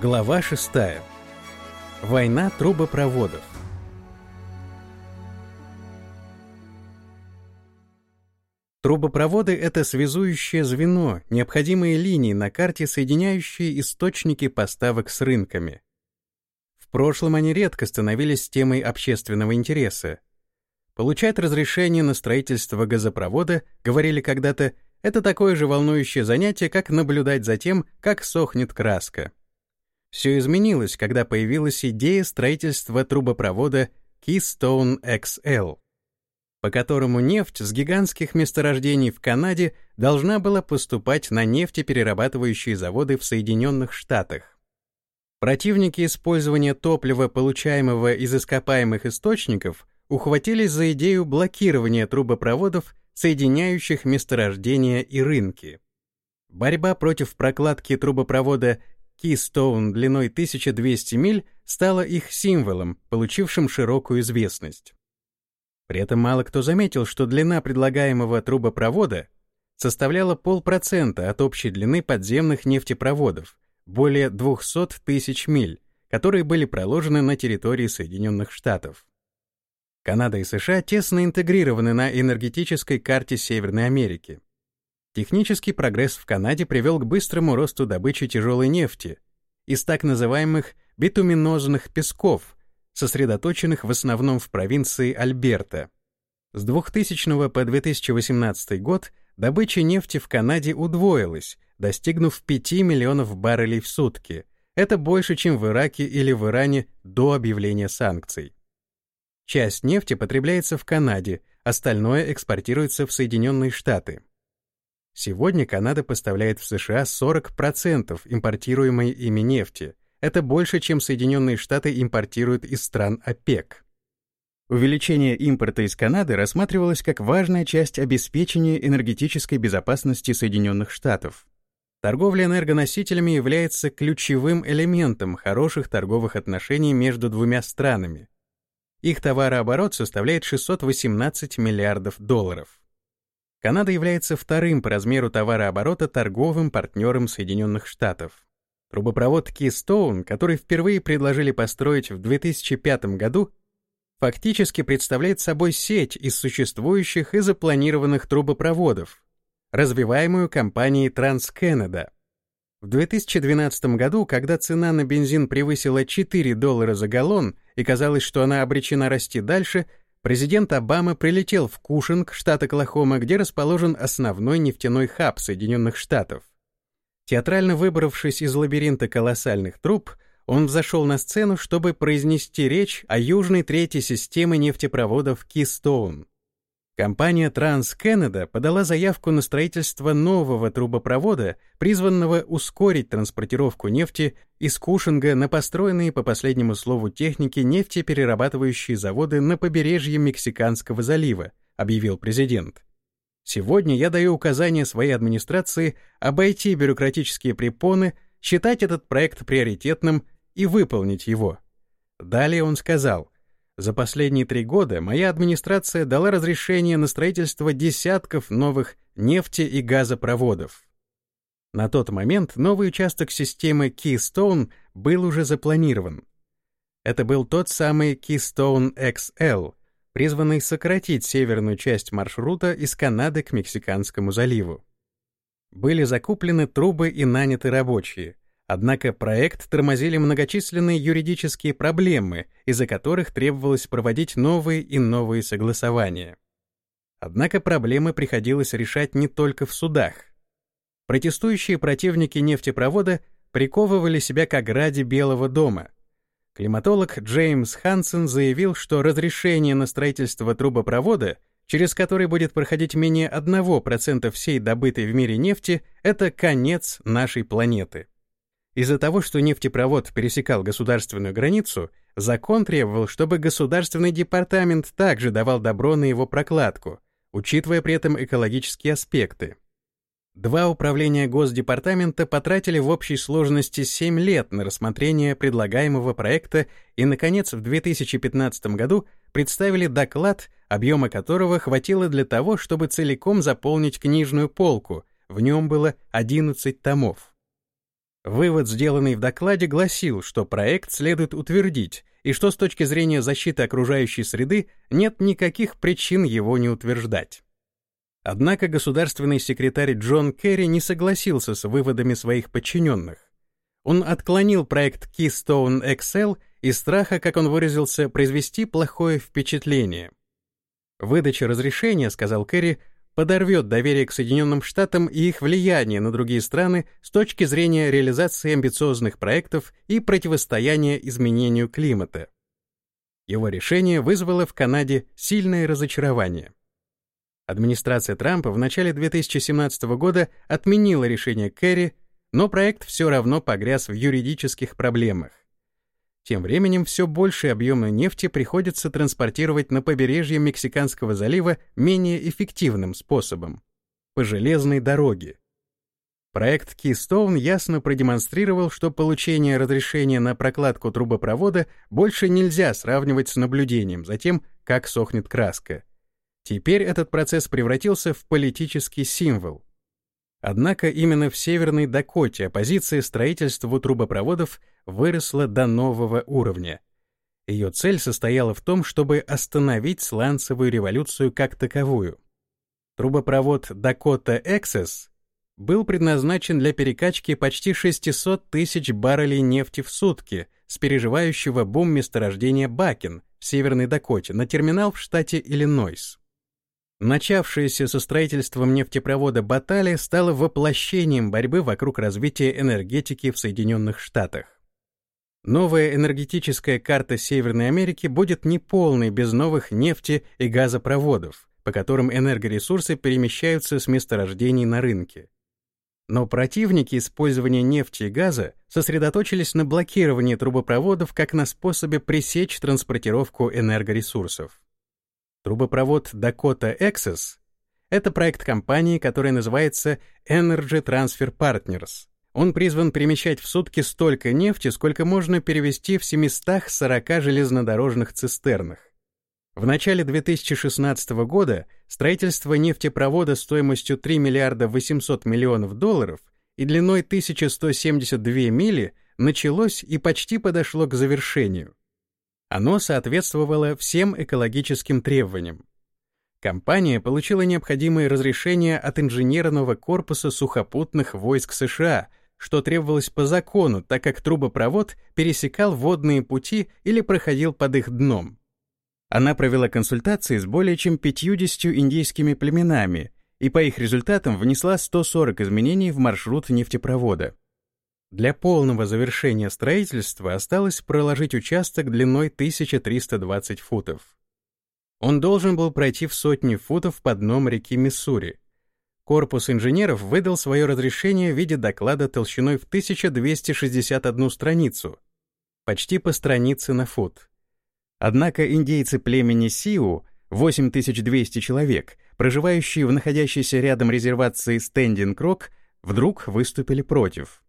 Глава 6. Война трубопроводов. Трубопроводы — это связующее звено, необходимые линии на карте, соединяющие источники поставок с рынками. В прошлом они редко становились темой общественного интереса. Получать разрешение на строительство газопровода, говорили когда-то, это такое же волнующее занятие, как наблюдать за тем, как сохнет краска. Все изменилось, когда появилась идея строительства трубопровода Keystone XL, по которому нефть с гигантских месторождений в Канаде должна была поступать на нефтеперерабатывающие заводы в Соединенных Штатах. Противники использования топлива, получаемого из ископаемых источников, ухватились за идею блокирования трубопроводов, соединяющих месторождения и рынки. Борьба против прокладки трубопровода Keystone длиной 1200 миль стала их символом, получившим широкую известность. При этом мало кто заметил, что длина предлагаемого трубопровода составляла полпроцента от общей длины подземных нефтепроводов, более 200 тысяч миль, которые были проложены на территории Соединенных Штатов. Канада и США тесно интегрированы на энергетической карте Северной Америки. Технический прогресс в Канаде привел к быстрому росту добычи тяжелой нефти из так называемых битуминозных песков, сосредоточенных в основном в провинции Альберта. С 2000 по 2018 год добыча нефти в Канаде удвоилась, достигнув 5 миллионов баррелей в сутки. Это больше, чем в Ираке или в Иране до объявления санкций. Часть нефти потребляется в Канаде, остальное экспортируется в Соединенные Штаты. Сегодня Канада поставляет в США 40% импортируемой ими нефти. Это больше, чем Соединенные Штаты импортируют из стран ОПЕК. Увеличение импорта из Канады рассматривалось как важная часть обеспечения энергетической безопасности Соединенных Штатов. Торговля энергоносителями является ключевым элементом хороших торговых отношений между двумя странами. Их товарооборот составляет 618 миллиардов долларов. Канада является вторым по размеру товарооборота торговым партнером Соединенных Штатов. Трубопровод Keystone, который впервые предложили построить в 2005 году, фактически представляет собой сеть из существующих и запланированных трубопроводов, развиваемую компанией TransCanada. В 2012 году, когда цена на бензин превысила 4 доллара за галлон и казалось, что она обречена расти дальше, президент Обама прилетел в Кушинг, штат Оклахома, где расположен основной нефтяной хаб Соединенных Штатов. Театрально выбравшись из лабиринта колоссальных труб, он взошел на сцену, чтобы произнести речь о южной третьей системе нефтепроводов Keystone. Компания TransCanada подала заявку на строительство нового трубопровода, призванного ускорить транспортировку нефти из Кушинга на построенные по последнему слову техники нефтеперерабатывающие заводы на побережье Мексиканского залива, объявил президент. Сегодня я даю указание своей администрации обойти бюрократические препоны, считать этот проект приоритетным и выполнить его. Далее он сказал, за последние три года моя администрация дала разрешение на строительство десятков новых нефти- и газопроводов. На тот момент новый участок системы Keystone был уже запланирован. Это был тот самый Keystone XL, призванный сократить северную часть маршрута из Канады к Мексиканскому заливу. Были закуплены трубы и наняты рабочие. Однако проект тормозили многочисленные юридические проблемы, из-за которых требовалось проводить новые и новые согласования. Однако проблемы приходилось решать не только в судах. Протестующие противники нефтепровода приковывали себя к ограде Белого дома. Климатолог Джеймс Хансен заявил, что разрешение на строительство трубопровода, через который будет проходить менее 1% всей добытой в мире нефти, это конец нашей планеты. Из-за того, что нефтепровод пересекал государственную границу, закон требовал, чтобы государственный департамент также давал добро на его прокладку, учитывая при этом экологические аспекты. Два управления Госдепартамента потратили в общей сложности 7 лет на рассмотрение предлагаемого проекта и, наконец, в 2015 году представили доклад, объема которого хватило для того, чтобы целиком заполнить книжную полку, в нем было 11 томов. Вывод, сделанный в докладе, гласил, что проект следует утвердить, и что с точки зрения защиты окружающей среды нет никаких причин его не утверждать. Однако государственный секретарь Джон Керри не согласился с выводами своих подчиненных. Он отклонил проект Keystone XL из страха, как он выразился, произвести плохое впечатление. Выдача разрешения, сказал Керри, подорвет доверие к Соединенным Штатам и их влияние на другие страны с точки зрения реализации амбициозных проектов и противостояния изменению климата. Его решение вызвало в Канаде сильное разочарование. Администрация Трампа в начале 2017 года отменила решение Керри, но проект все равно погряз в юридических проблемах. Тем временем все большие объемы нефти приходится транспортировать на побережье Мексиканского залива менее эффективным способом — по железной дороге. Проект Keystone ясно продемонстрировал, что получение разрешения на прокладку трубопровода больше нельзя сравнивать с наблюдением за тем, как сохнет краска. Теперь этот процесс превратился в политический символ — Однако именно в Северной Дакоте оппозиция строительству трубопроводов выросла до нового уровня. Ее цель состояла в том, чтобы остановить сланцевую революцию как таковую. Трубопровод Dakota Access был предназначен для перекачки почти 600 тысяч баррелей нефти в сутки с переживающего бум месторождения Бакин в Северной Дакоте на терминал в штате Иллинойс. Начавшееся со строительством нефтепровода Батали стало воплощением борьбы вокруг развития энергетики в Соединенных Штатах. Новая энергетическая карта Северной Америки будет неполной без новых нефти- и газопроводов, по которым энергоресурсы перемещаются с месторождений на рынке. Но противники использования нефти и газа сосредоточились на блокировании трубопроводов как на способе пресечь транспортировку энергоресурсов. Трубопровод Dakota Access — это проект компании, которая называется Energy Transfer Partners. Он призван перемещать в сутки столько нефти, сколько можно перевести в 740 железнодорожных цистернах. В начале 2016 года строительство нефтепровода стоимостью 3 миллиарда 800 миллионов долларов и длиной 1172 мили началось и почти подошло к завершению. Оно соответствовало всем экологическим требованиям. Компания получила необходимые разрешения от инженерного корпуса сухопутных войск США, что требовалось по закону, так как трубопровод пересекал водные пути или проходил под их дном. Она провела консультации с более чем 50 индейскими племенами и по их результатам внесла 140 изменений в маршрут нефтепровода. Для полного завершения строительства осталось проложить участок длиной 1320 футов. Он должен был пройти в сотни футов по дном реки Миссури. Корпус инженеров выдал свое разрешение в виде доклада толщиной в 1261 страницу, почти по странице на фут. Однако индейцы племени Сиу, 8200 человек, проживающие в находящейся рядом резервации Стендинг-Рок, вдруг выступили против.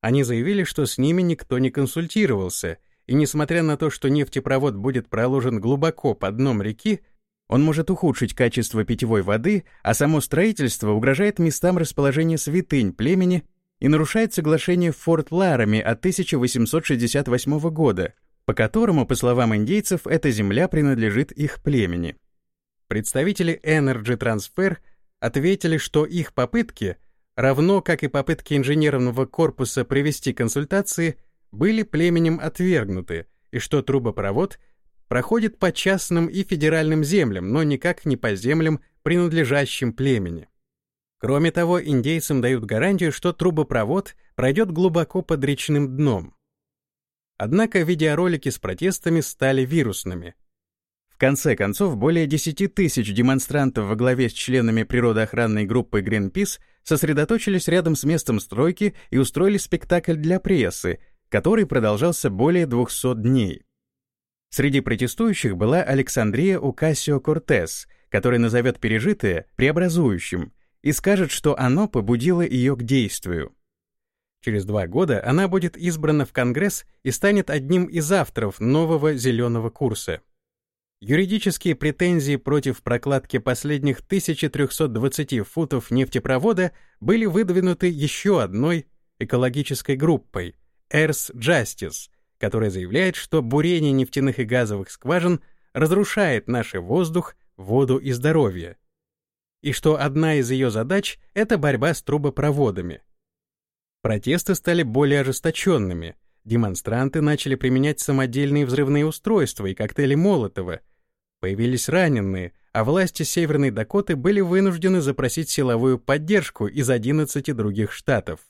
Они заявили, что с ними никто не консультировался, и несмотря на то, что нефтепровод будет проложен глубоко под дном реки, он может ухудшить качество питьевой воды, а само строительство угрожает местам расположения святынь племени и нарушает соглашение Форт Ларами от 1868 года, по которому, по словам индейцев, эта земля принадлежит их племени. Представители Energy Transfer ответили, что их попытки — равно как и попытки инженерного корпуса провести консультации, были племенем отвергнуты, и что трубопровод проходит по частным и федеральным землям, но никак не по землям, принадлежащим племени. Кроме того, индейцам дают гарантию, что трубопровод пройдет глубоко под речным дном. Однако видеоролики с протестами стали вирусными. Конце концов, более 10 тысяч демонстрантов во главе с членами природоохранной группы Greenpeace сосредоточились рядом с местом стройки и устроили спектакль для прессы, который продолжался более 200 дней. Среди протестующих была Александрия Укасио-Кортес, которая назовет пережитое преобразующим и скажет, что оно побудило ее к действию. Через два года она будет избрана в Конгресс и станет одним из авторов нового зеленого курса. Юридические претензии против прокладки последних 1320 футов нефтепровода были выдвинуты еще одной экологической группой Earth Justice, которая заявляет, что бурение нефтяных и газовых скважин разрушает наш воздух, воду и здоровье, и что одна из ее задач — это борьба с трубопроводами. Протесты стали более ожесточенными, демонстранты начали применять самодельные взрывные устройства и коктейли Молотова, появились раненые, а власти Северной Дакоты были вынуждены запросить силовую поддержку из 11 других штатов.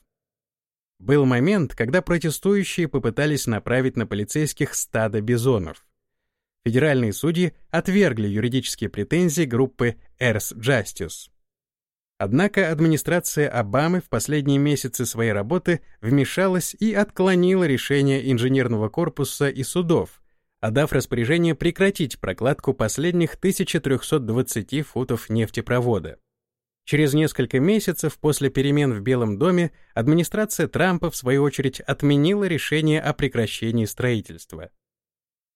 Был момент, когда протестующие попытались направить на полицейских стадо бизонов. Федеральные судьи отвергли юридические претензии группы Earth Justice. Однако администрация Обамы в последние месяцы своей работы вмешалась и отклонила решение инженерного корпуса и судов, отдав распоряжение прекратить прокладку последних 1320 футов нефтепровода. Через несколько месяцев после перемен в Белом доме администрация Трампа, в свою очередь, отменила решение о прекращении строительства.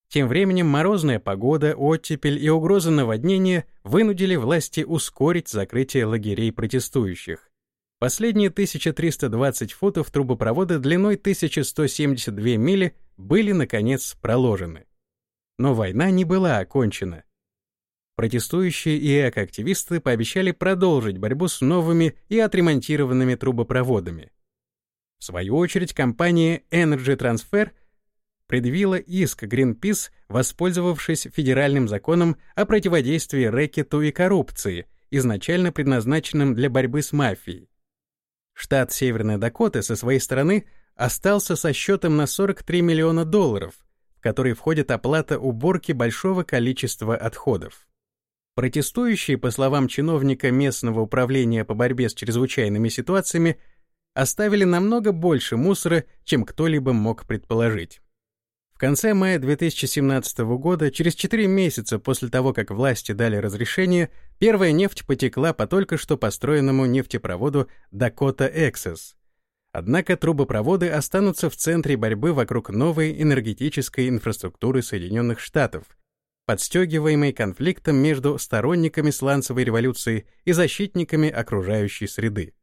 Тем временем морозная погода, оттепель и угроза наводнения вынудили власти ускорить закрытие лагерей протестующих. Последние 1320 футов трубопровода длиной 1172 мили были, наконец, проложены. Но война не была окончена. Протестующие и экоактивисты пообещали продолжить борьбу с новыми и отремонтированными трубопроводами. В свою очередь, компания Energy Transfer — предъявила иск Greenpeace, воспользовавшись федеральным законом о противодействии рэкету и коррупции, изначально предназначенным для борьбы с мафией. Штат Северная Дакота со своей стороны остался со счетом на 43 миллиона долларов, который входит оплата уборки большого количества отходов. Протестующие, по словам чиновника местного управления по борьбе с чрезвычайными ситуациями, оставили намного больше мусора, чем кто-либо мог предположить. В конце мая 2017 года, через 4 месяца после того, как власти дали разрешение, первая нефть потекла по только что построенному нефтепроводу Dakota Access. Однако трубопроводы останутся в центре борьбы вокруг новой энергетической инфраструктуры Соединенных Штатов, подстегиваемой конфликтом между сторонниками сланцевой революции и защитниками окружающей среды.